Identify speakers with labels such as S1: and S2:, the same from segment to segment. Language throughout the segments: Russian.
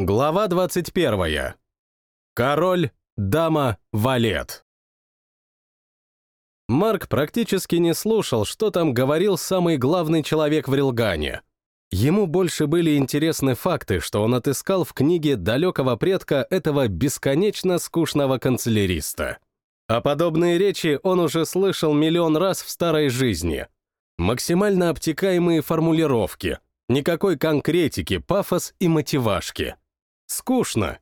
S1: Глава 21. Король, дама, валет. Марк практически не слушал, что там говорил самый главный человек в Рилгане. Ему больше были интересны факты, что он отыскал в книге далекого предка этого бесконечно скучного канцеляриста. А подобные речи он уже слышал миллион раз в старой жизни. Максимально обтекаемые формулировки, никакой конкретики, пафос и мотивашки. Скучно.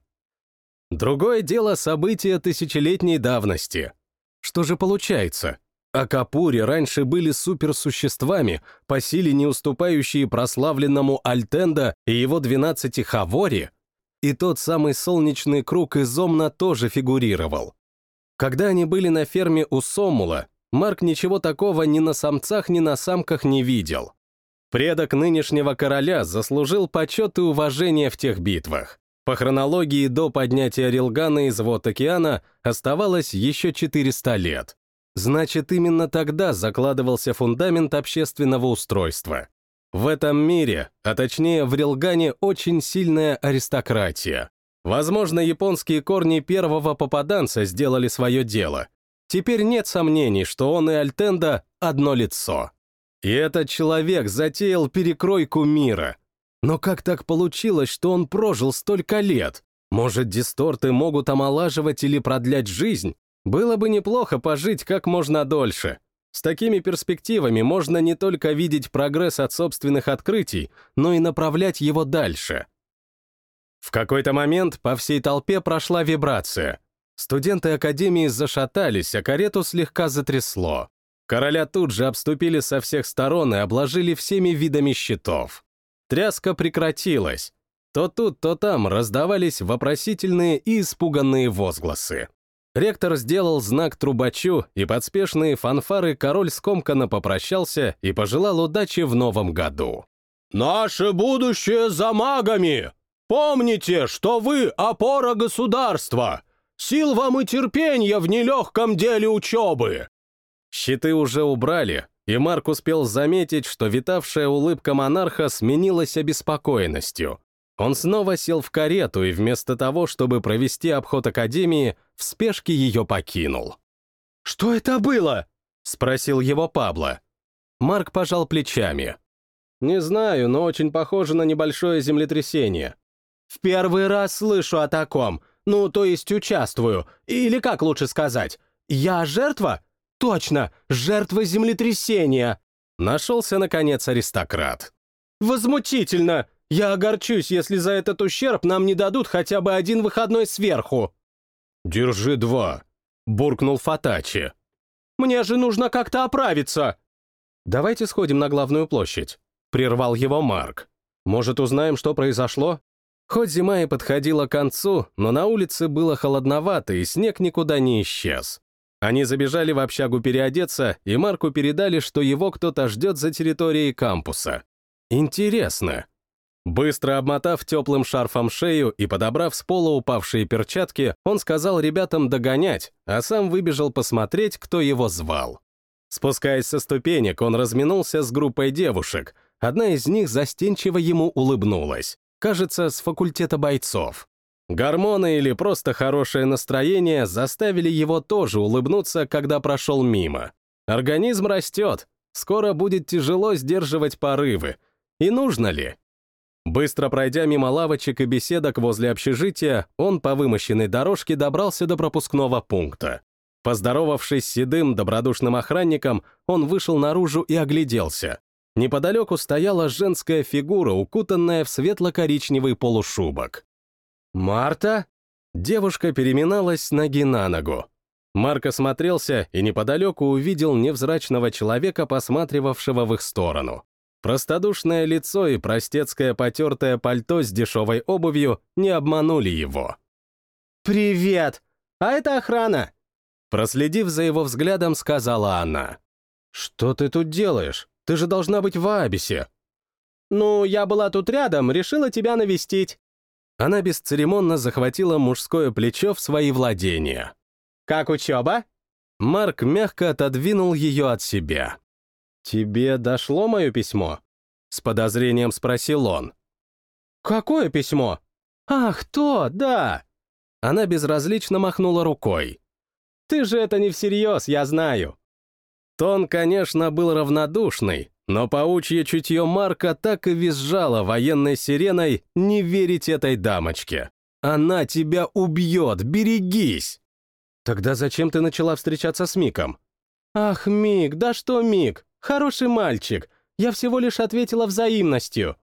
S1: Другое дело события тысячелетней давности. Что же получается? Акапури раньше были суперсуществами, по силе не уступающие прославленному Альтенда и его 12 Хавори, и тот самый солнечный круг из Омна тоже фигурировал. Когда они были на ферме у Сомула, Марк ничего такого ни на самцах, ни на самках не видел. Предок нынешнего короля заслужил почет и уважение в тех битвах. По хронологии до поднятия Рилгана из вод океана оставалось еще 400 лет. Значит, именно тогда закладывался фундамент общественного устройства. В этом мире, а точнее в Рилгане, очень сильная аристократия. Возможно, японские корни первого попаданца сделали свое дело. Теперь нет сомнений, что он и Альтенда — одно лицо. И этот человек затеял перекройку мира — но как так получилось, что он прожил столько лет? Может, дисторты могут омолаживать или продлять жизнь? Было бы неплохо пожить как можно дольше. С такими перспективами можно не только видеть прогресс от собственных открытий, но и направлять его дальше. В какой-то момент по всей толпе прошла вибрация. Студенты Академии зашатались, а карету слегка затрясло. Короля тут же обступили со всех сторон и обложили всеми видами щитов. Тряска прекратилась. То тут, то там раздавались вопросительные и испуганные возгласы. Ректор сделал знак трубачу, и подспешные фанфары король скомканно попрощался и пожелал удачи в новом году. «Наше будущее за магами! Помните, что вы — опора государства! Сил вам и терпения в нелегком деле учебы!» Щиты уже убрали, и Марк успел заметить, что витавшая улыбка монарха сменилась обеспокоенностью. Он снова сел в карету и вместо того, чтобы провести обход Академии, в спешке ее покинул. «Что это было?» — спросил его Пабло. Марк пожал плечами. «Не знаю, но очень похоже на небольшое землетрясение». «В первый раз слышу о таком. Ну, то есть участвую. Или как лучше сказать? Я жертва? Точно, жертва землетрясения. Нашелся, наконец, аристократ. Возмутительно! Я огорчусь, если за этот ущерб нам не дадут хотя бы один выходной сверху. Держи два, буркнул Фатачи. Мне же нужно как-то оправиться. Давайте сходим на главную площадь, прервал его Марк. Может, узнаем, что произошло? Хоть зима и подходила к концу, но на улице было холодновато, и снег никуда не исчез. Они забежали в общагу переодеться, и Марку передали, что его кто-то ждет за территорией кампуса. Интересно. Быстро обмотав теплым шарфом шею и подобрав с пола упавшие перчатки, он сказал ребятам догонять, а сам выбежал посмотреть, кто его звал. Спускаясь со ступенек, он разминулся с группой девушек. Одна из них застенчиво ему улыбнулась. Кажется, с факультета бойцов. Гормоны или просто хорошее настроение заставили его тоже улыбнуться, когда прошел мимо. Организм растет, скоро будет тяжело сдерживать порывы. И нужно ли? Быстро пройдя мимо лавочек и беседок возле общежития, он по вымощенной дорожке добрался до пропускного пункта. Поздоровавшись с седым, добродушным охранником, он вышел наружу и огляделся. Неподалеку стояла женская фигура, укутанная в светло-коричневый полушубок. «Марта?» Девушка переминалась с ноги на ногу. Марк осмотрелся и неподалеку увидел невзрачного человека, посматривавшего в их сторону. Простодушное лицо и простецкое потертое пальто с дешевой обувью не обманули его.
S2: «Привет! А это охрана!»
S1: Проследив за его взглядом, сказала она. «Что ты тут делаешь? Ты же должна быть в Абисе».
S2: «Ну, я была тут рядом, решила тебя навестить».
S1: Она бесцеремонно захватила мужское плечо в свои владения.
S2: «Как учеба?»
S1: Марк мягко отодвинул ее от себя. «Тебе дошло мое письмо?» С подозрением спросил он.
S2: «Какое письмо?» «Ах, то, да!»
S1: Она безразлично махнула рукой.
S2: «Ты же это не всерьез, я знаю!»
S1: Тон, конечно, был равнодушный, но паучье чутье Марка так и визжало военной сиреной не верить этой дамочке. Она тебя убьет, берегись!
S2: Тогда зачем ты начала встречаться с Миком? Ах, Мик, да что Мик? Хороший мальчик. Я всего лишь ответила взаимностью.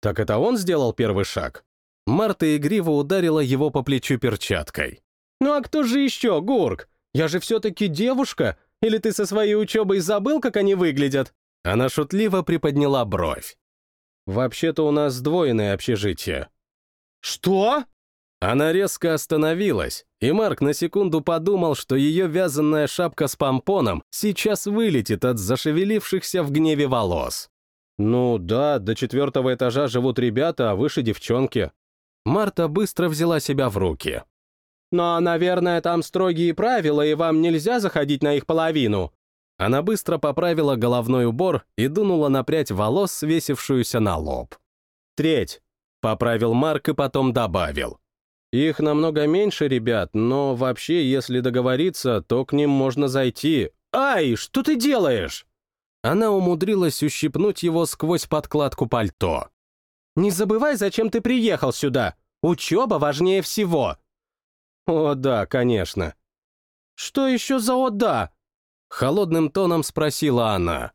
S1: Так это он сделал первый шаг? Марта игриво ударила его по плечу перчаткой.
S2: «Ну а кто же еще, Гурк? Я же все-таки девушка. Или ты со своей учебой забыл, как они выглядят?»
S1: Она шутливо приподняла бровь.
S2: «Вообще-то у нас сдвоенное общежитие».
S1: «Что?» Она резко остановилась, и Марк на секунду подумал, что ее вязаная шапка с помпоном сейчас вылетит от зашевелившихся в гневе волос.
S2: «Ну да, до четвертого этажа живут ребята, а выше девчонки».
S1: Марта быстро взяла себя в руки.
S2: «Но, наверное, там строгие правила, и вам нельзя заходить на их половину».
S1: Она быстро поправила головной убор и дунула на прядь волос, свесившуюся на лоб.
S2: «Треть», — поправил Марк и потом добавил. «Их намного меньше, ребят, но вообще, если договориться, то к ним можно зайти. Ай, что ты делаешь?»
S1: Она умудрилась ущипнуть его сквозь подкладку пальто.
S2: Не забывай, зачем ты приехал сюда. Учеба важнее всего. О, да, конечно. Что еще за «о, да»?
S1: Холодным тоном спросила она.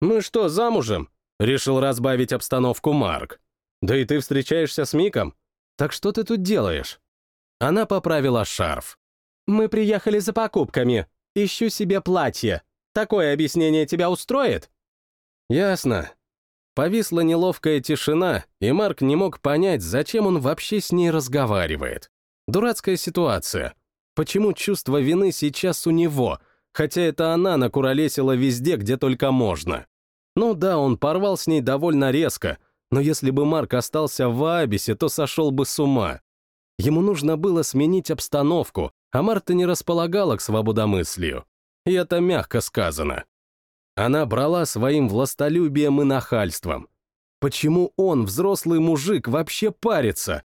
S2: Мы что, замужем? Решил разбавить обстановку Марк. Да и ты встречаешься с Миком. Так что ты тут делаешь?
S1: Она поправила шарф.
S2: Мы приехали за покупками. Ищу себе платье. Такое объяснение тебя устроит?
S1: Ясно. Повисла неловкая тишина, и Марк не мог понять, зачем он вообще с ней разговаривает. Дурацкая ситуация. Почему чувство вины сейчас у него, хотя это она накуролесила везде, где только можно? Ну да, он порвал с ней довольно резко, но если бы Марк остался в Абисе, то сошел бы с ума. Ему нужно было сменить обстановку, а Марта не располагала к свободомыслию. И это мягко сказано. Она брала своим властолюбием и нахальством. Почему он, взрослый мужик, вообще парится?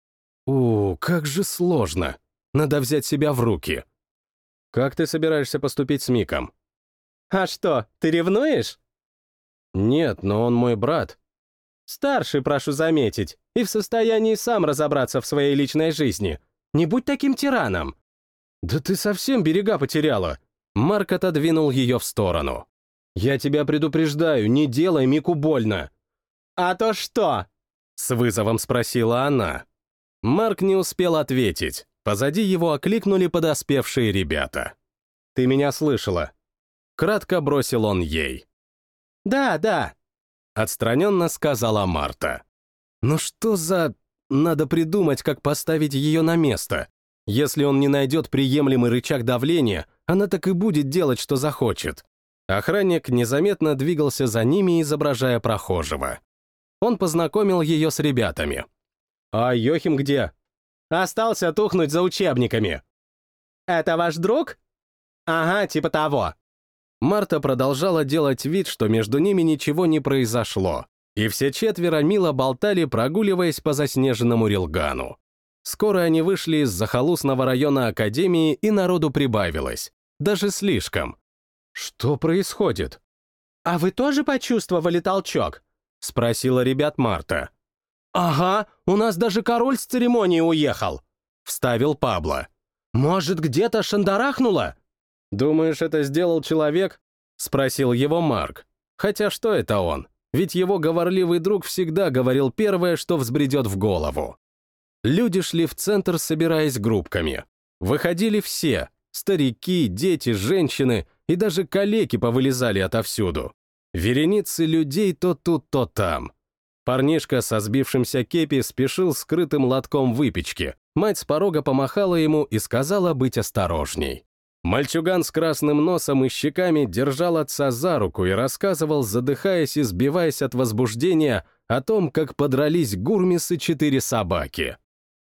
S1: У, как же сложно. Надо взять себя в руки.
S2: Как ты собираешься поступить с Миком? А что, ты ревнуешь?
S1: Нет, но он мой брат.
S2: Старший, прошу заметить, и в состоянии сам разобраться в своей личной жизни. Не будь таким тираном.
S1: Да ты совсем берега потеряла. Марк отодвинул ее в сторону.
S2: «Я тебя предупреждаю, не делай Мику больно!» «А то что?»
S1: — с вызовом спросила она. Марк не успел ответить. Позади его окликнули подоспевшие ребята.
S2: «Ты меня слышала?»
S1: Кратко бросил он ей.
S2: «Да, да», —
S1: отстраненно сказала Марта. «Ну что за... Надо придумать, как поставить ее на место. Если он не найдет приемлемый рычаг давления, она так и будет делать, что захочет. Охранник незаметно двигался за ними, изображая прохожего. Он познакомил ее с ребятами.
S2: «А Йохим где?» «Остался тухнуть за учебниками». «Это ваш друг?» «Ага, типа того».
S1: Марта продолжала делать вид, что между ними ничего не произошло, и все четверо мило болтали, прогуливаясь по заснеженному рилгану. Скоро они вышли из захолустного района Академии, и народу прибавилось. Даже слишком.
S2: «Что происходит?» «А вы тоже почувствовали толчок?» — спросила ребят Марта. «Ага, у нас даже король с церемонии уехал», — вставил Пабло. «Может, где-то шандарахнуло?»
S1: «Думаешь, это сделал человек?» — спросил его Марк. Хотя что это он? Ведь его говорливый друг всегда говорил первое, что взбредет в голову. Люди шли в центр, собираясь группками. Выходили все — старики, дети, женщины, и даже калеки повылезали отовсюду. Вереницы людей то тут, то там. Парнишка со сбившимся кепи спешил скрытым лотком выпечки. Мать с порога помахала ему и сказала быть осторожней. Мальчуган с красным носом и щеками держал отца за руку и рассказывал, задыхаясь и сбиваясь от возбуждения, о том, как подрались гурмисы четыре собаки.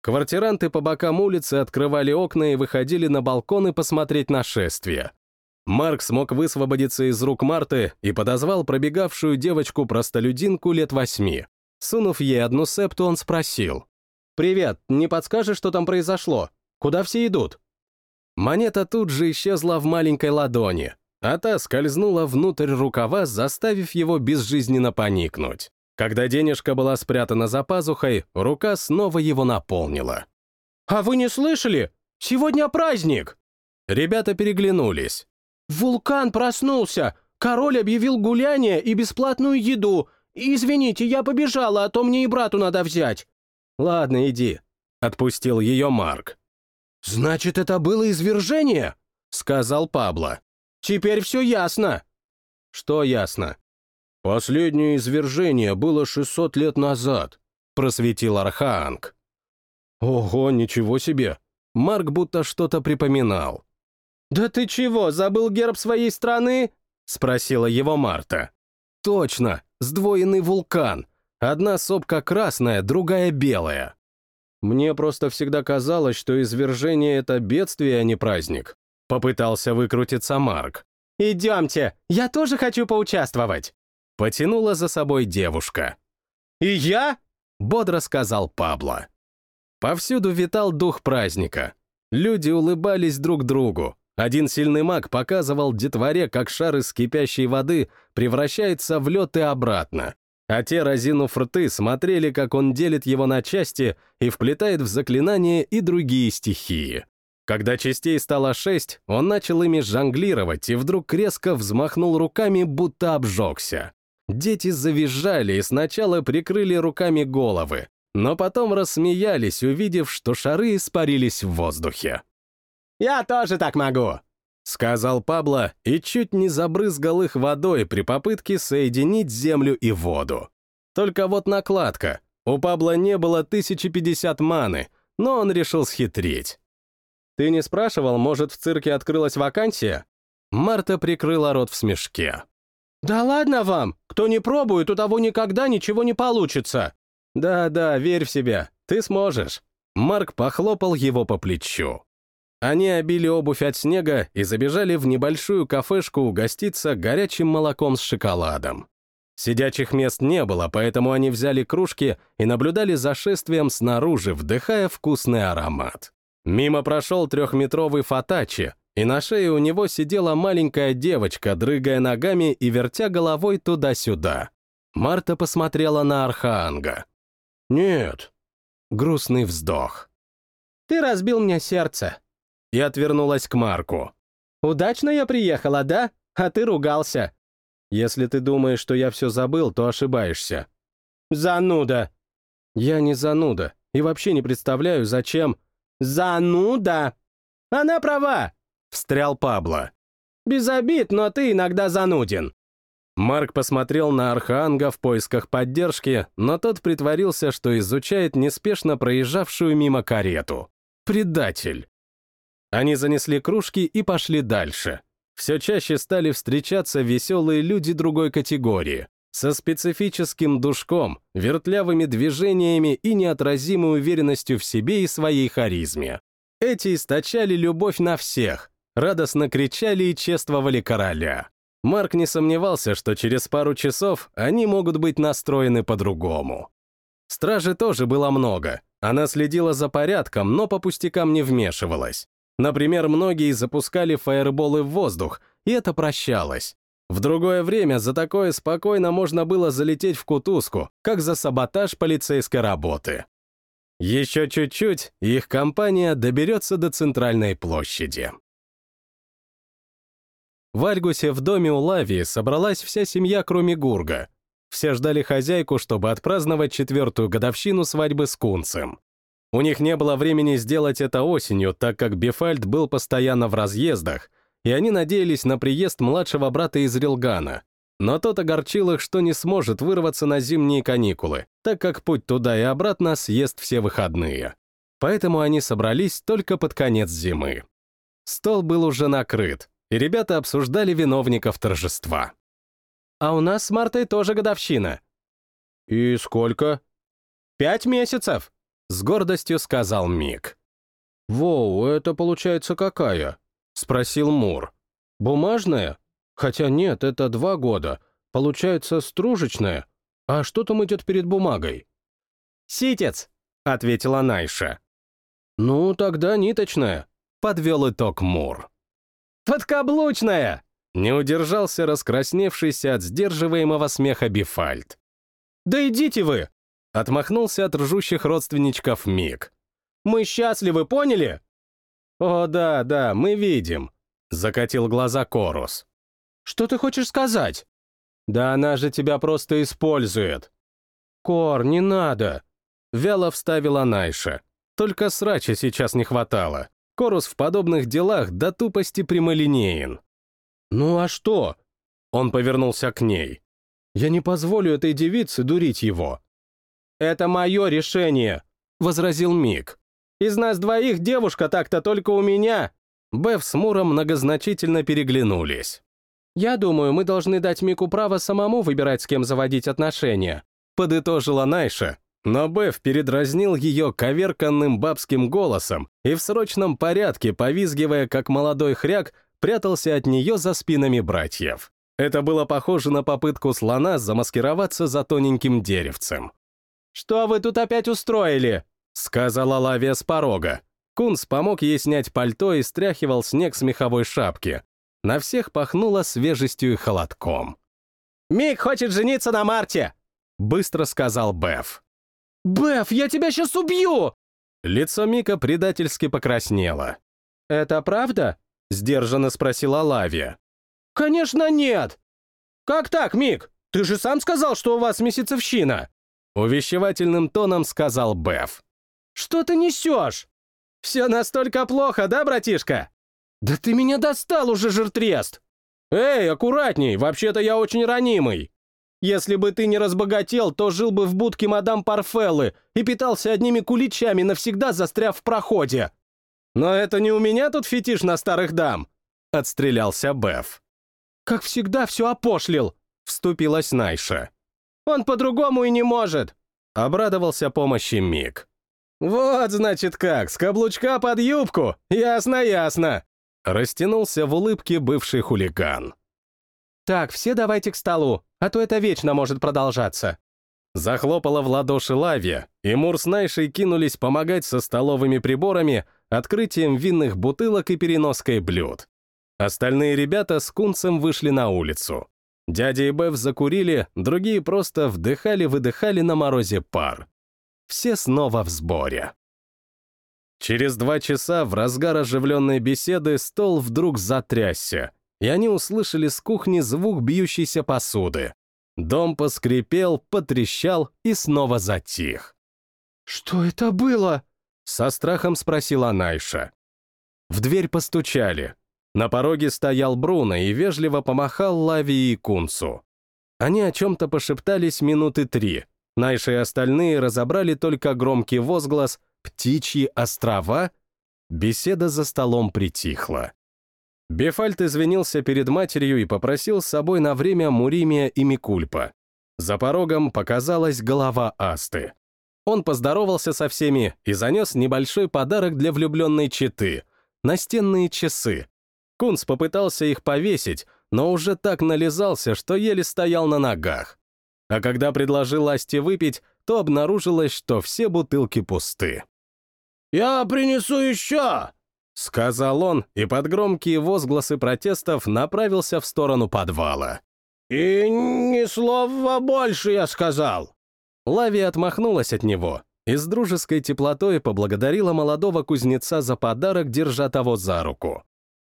S1: Квартиранты по бокам улицы открывали окна и выходили на балконы посмотреть на шествие. Марк смог высвободиться из рук Марты и подозвал пробегавшую девочку-простолюдинку лет восьми. Сунув ей одну септу, он спросил.
S2: «Привет, не подскажешь, что там произошло? Куда все идут?»
S1: Монета тут же исчезла в маленькой ладони, а та скользнула внутрь рукава, заставив его безжизненно поникнуть. Когда денежка была спрятана за пазухой, рука снова его наполнила.
S2: «А вы не слышали? Сегодня праздник!»
S1: Ребята переглянулись.
S2: «Вулкан проснулся! Король объявил гуляние и бесплатную еду! Извините, я побежала, а то мне и брату надо взять!»
S1: «Ладно, иди», — отпустил ее Марк.
S2: «Значит, это было извержение?» — сказал Пабло. «Теперь все ясно».
S1: «Что ясно?»
S2: «Последнее извержение было 600 лет назад», — просветил Архаанг.
S1: «Ого, ничего себе!» Марк будто что-то припоминал.
S2: «Да ты чего, забыл герб своей страны?» — спросила его Марта.
S1: «Точно, сдвоенный вулкан. Одна сопка красная, другая белая».
S2: «Мне просто всегда казалось, что извержение — это бедствие, а не праздник», — попытался выкрутиться Марк. «Идемте, я тоже хочу поучаствовать», — потянула за собой девушка.
S1: «И я?» — бодро сказал Пабло. Повсюду витал дух праздника. Люди улыбались друг другу. Один сильный маг показывал детворе, как шар из кипящей воды превращается в лед и обратно. А те, разинув рты, смотрели, как он делит его на части и вплетает в заклинания и другие стихии. Когда частей стало шесть, он начал ими жонглировать и вдруг резко взмахнул руками, будто обжегся. Дети завизжали и сначала прикрыли руками головы, но потом рассмеялись, увидев, что шары испарились в воздухе.
S2: «Я тоже так могу», —
S1: сказал Пабло и чуть не забрызгал их водой при попытке соединить землю и воду. Только вот накладка. У Пабло не было 1050 маны, но он решил схитрить.
S2: «Ты не спрашивал, может, в цирке открылась вакансия?»
S1: Марта прикрыла рот в смешке.
S2: «Да ладно вам! Кто не пробует, у того никогда ничего не получится!»
S1: «Да-да, верь в себя, ты сможешь». Марк похлопал его по плечу. Они обили обувь от снега и забежали в небольшую кафешку угоститься горячим молоком с шоколадом. Сидячих мест не было, поэтому они взяли кружки и наблюдали за шествием снаружи, вдыхая вкусный аромат. Мимо прошел трехметровый фатачи, и на шее у него сидела маленькая девочка, дрыгая ногами и вертя головой туда-сюда. Марта посмотрела на Архаанга.
S2: «Нет».
S1: Грустный вздох.
S2: «Ты разбил мне сердце».
S1: И отвернулась к Марку.
S2: «Удачно я приехала, да? А ты ругался».
S1: «Если ты думаешь, что я все забыл, то ошибаешься».
S2: «Зануда».
S1: «Я не зануда, и вообще не представляю, зачем...»
S2: «Зануда! Она права!» — встрял Пабло. «Без обид, но ты иногда зануден».
S1: Марк посмотрел на Арханга в поисках поддержки, но тот притворился, что изучает неспешно проезжавшую мимо карету. Предатель. Они занесли кружки и пошли дальше. Все чаще стали встречаться веселые люди другой категории, со специфическим душком, вертлявыми движениями и неотразимой уверенностью в себе и своей харизме. Эти источали любовь на всех, радостно кричали и чествовали короля. Марк не сомневался, что через пару часов они могут быть настроены по-другому. Стражи тоже было много. Она следила за порядком, но по пустякам не вмешивалась. Например, многие запускали фаерболы в воздух, и это прощалось. В другое время за такое спокойно можно было залететь в кутузку, как за саботаж полицейской работы. Еще чуть-чуть, и их компания доберется до центральной площади. В Альгусе в доме у Лавии собралась вся семья, кроме Гурга. Все ждали хозяйку, чтобы отпраздновать четвертую годовщину свадьбы с Кунцем. У них не было времени сделать это осенью, так как Бефальд был постоянно в разъездах, и они надеялись на приезд младшего брата из Рилгана. Но тот огорчил их, что не сможет вырваться на зимние каникулы, так как путь туда и обратно съест все выходные. Поэтому они собрались только под конец зимы. Стол был уже накрыт, и ребята обсуждали виновников торжества.
S2: «А у нас с Мартой тоже годовщина».
S1: «И сколько?»
S2: «Пять месяцев», —
S1: с гордостью сказал Мик.
S2: «Воу, это получается какая?» — спросил Мур. «Бумажная? Хотя нет, это два года. Получается стружечная. А что там идет перед бумагой?» «Ситец», —
S1: ответила Найша.
S2: «Ну, тогда ниточная», — подвел итог Мур.
S1: «Подкаблучная!» — не удержался раскрасневшийся от сдерживаемого смеха Бифальт.
S2: «Да идите вы!»
S1: — отмахнулся от ржущих родственничков Мик.
S2: «Мы счастливы, поняли?»
S1: «О, да, да, мы видим», — закатил глаза Корус.
S2: «Что ты хочешь сказать?»
S1: «Да она же тебя просто использует».
S2: «Кор, не надо», —
S1: вяло вставила Найша. Только срача сейчас не хватало. Корус в подобных делах до тупости прямолинеен.
S2: «Ну а что?»
S1: Он повернулся к ней.
S2: «Я не позволю этой девице дурить его».
S1: «Это мое решение», — возразил Мик. «Из нас двоих девушка так-то только у меня». Беф с Муром многозначительно переглянулись.
S2: «Я думаю, мы должны дать Мику право самому выбирать, с кем заводить отношения», —
S1: подытожила Найша, но Беф передразнил ее коверканным бабским голосом и в срочном порядке, повизгивая как молодой хряк, прятался от нее за спинами братьев. Это было похоже на попытку слона замаскироваться за тоненьким деревцем.
S2: «Что вы тут опять устроили?»
S1: — сказала Лавия с порога. Кунс помог ей снять пальто и стряхивал снег с меховой шапки. На всех пахнуло свежестью и холодком.
S2: «Мик хочет жениться на Марте!»
S1: — быстро сказал Беф.
S2: «Беф, я тебя сейчас убью!»
S1: Лицо Мика предательски покраснело.
S2: «Это правда?»
S1: — сдержанно спросила Лавия.
S2: «Конечно нет!» «Как так, Мик? Ты же сам сказал, что у вас месяцевщина!»
S1: Увещевательным тоном сказал Беф.
S2: «Что ты несешь?»
S1: «Все настолько плохо, да, братишка?»
S2: «Да ты меня достал уже, жиртрест!»
S1: «Эй, аккуратней, вообще-то я очень ранимый!»
S2: Если бы ты не разбогател, то жил бы в будке мадам Парфеллы и питался одними куличами, навсегда застряв в проходе.
S1: Но это не у меня тут фетиш на старых дам, — отстрелялся Беф.
S2: Как всегда все опошлил, — вступилась Найша.
S1: Он по-другому и не может, — обрадовался помощи Мик. Вот, значит, как, с каблучка под юбку, ясно-ясно. Растянулся в улыбке бывший хулиган.
S2: «Так, все давайте к столу, а то это вечно может продолжаться».
S1: Захлопала в ладоши Лавия, и Мур с Найшей кинулись помогать со столовыми приборами, открытием винных бутылок и переноской блюд. Остальные ребята с кунцем вышли на улицу. Дядя и Бев закурили, другие просто вдыхали-выдыхали на морозе пар. Все снова в сборе. Через два часа в разгар оживленной беседы стол вдруг затрясся, и они услышали с кухни звук бьющейся посуды. Дом поскрипел, потрещал и снова затих.
S2: «Что это было?»
S1: — со страхом спросила Найша. В дверь постучали. На пороге стоял Бруно и вежливо помахал Лавии и Кунцу. Они о чем-то пошептались минуты три. Найша и остальные разобрали только громкий возглас «Птичьи острова?» Беседа за столом притихла. Бефальт извинился перед матерью и попросил с собой на время Муримия и Микульпа. За порогом показалась голова Асты. Он поздоровался со всеми и занес небольшой подарок для влюбленной четы — настенные часы. Кунс попытался их повесить, но уже так нализался, что еле стоял на ногах. А когда предложил Асте выпить, то обнаружилось, что все бутылки пусты.
S2: «Я принесу еще!»
S1: Сказал он и под громкие возгласы протестов направился в сторону подвала.
S2: «И ни слова больше, я сказал!»
S1: Лави отмахнулась от него и с дружеской теплотой поблагодарила молодого кузнеца за подарок, держа того за руку.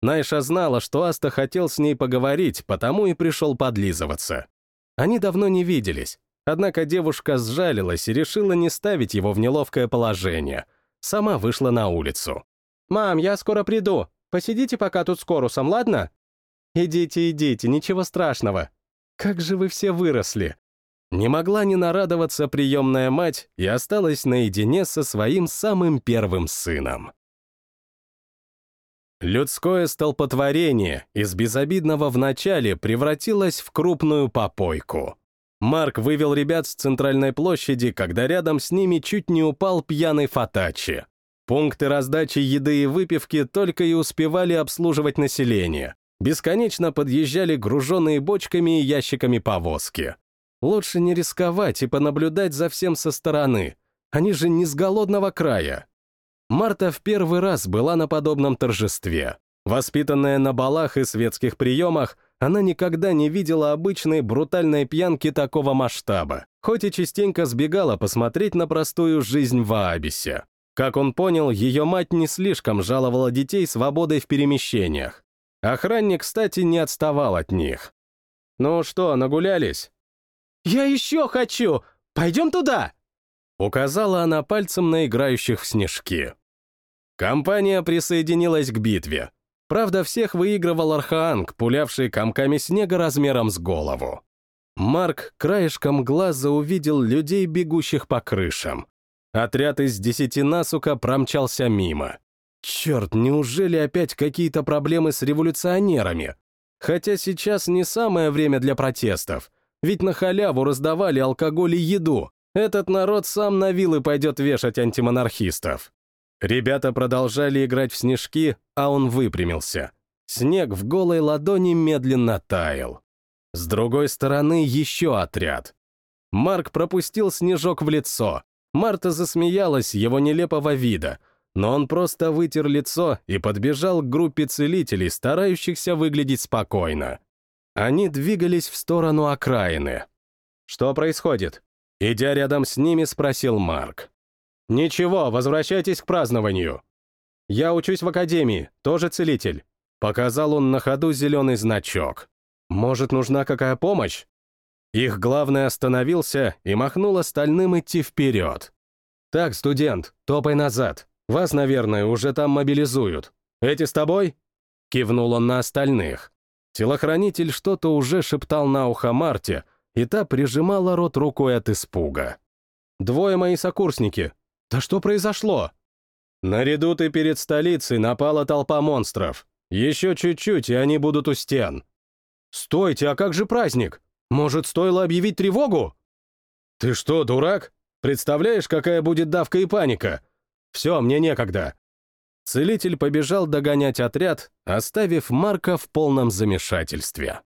S1: Найша знала, что Аста хотел с ней поговорить, потому и пришел подлизываться. Они давно не виделись, однако девушка сжалилась и решила не ставить его в неловкое положение. Сама вышла на улицу.
S2: «Мам, я скоро приду. Посидите пока тут с Корусом, ладно?»
S1: «Идите, идите, ничего страшного. Как же вы все выросли!» Не могла не нарадоваться приемная мать и осталась наедине со своим самым первым сыном. Людское столпотворение из безобидного вначале превратилось в крупную попойку. Марк вывел ребят с центральной площади, когда рядом с ними чуть не упал пьяный Фатачи. Пункты раздачи еды и выпивки только и успевали обслуживать население. Бесконечно подъезжали груженные бочками и ящиками повозки. Лучше не рисковать и понаблюдать за всем со стороны. Они же не с голодного края. Марта в первый раз была на подобном торжестве. Воспитанная на балах и светских приемах, она никогда не видела обычной брутальной пьянки такого масштаба, хоть и частенько сбегала посмотреть на простую жизнь в Аабисе. Как он понял, ее мать не слишком жаловала детей свободой в перемещениях. Охранник, кстати, не отставал от них. «Ну что, нагулялись?»
S2: «Я еще хочу! Пойдем туда!»
S1: Указала она пальцем на играющих в снежки. Компания присоединилась к битве. Правда, всех выигрывал Архаанг, пулявший комками снега размером с голову. Марк краешком глаза увидел людей, бегущих по крышам. Отряд из десяти насука промчался мимо. Черт, неужели опять какие-то проблемы с революционерами? Хотя сейчас не самое время для протестов, ведь на халяву раздавали алкоголь и еду. Этот народ сам на вилы пойдет вешать антимонархистов. Ребята продолжали играть в снежки, а он выпрямился. Снег в голой ладони медленно таял. С другой стороны еще отряд. Марк пропустил снежок в лицо. Марта засмеялась его нелепого вида, но он просто вытер лицо и подбежал к группе целителей, старающихся выглядеть спокойно. Они двигались в сторону окраины. «Что происходит?» Идя рядом с ними, спросил Марк. «Ничего, возвращайтесь к празднованию. Я учусь в академии, тоже целитель». Показал он на ходу зеленый значок. «Может, нужна какая помощь?» Их главный остановился и махнул остальным идти вперед. «Так, студент, топай назад. Вас, наверное, уже там мобилизуют. Эти с тобой?» Кивнул он на остальных. Телохранитель что-то уже шептал на ухо Марте, и та прижимала рот рукой от испуга. «Двое мои сокурсники, да что произошло? Наряду ты перед столицей напала толпа монстров. Еще чуть-чуть, и они будут у стен. Стойте, а как же праздник? Может, стоило объявить тревогу? Ты что, дурак? Представляешь, какая будет давка и паника? Все, мне некогда. Целитель побежал догонять отряд, оставив Марка в полном замешательстве.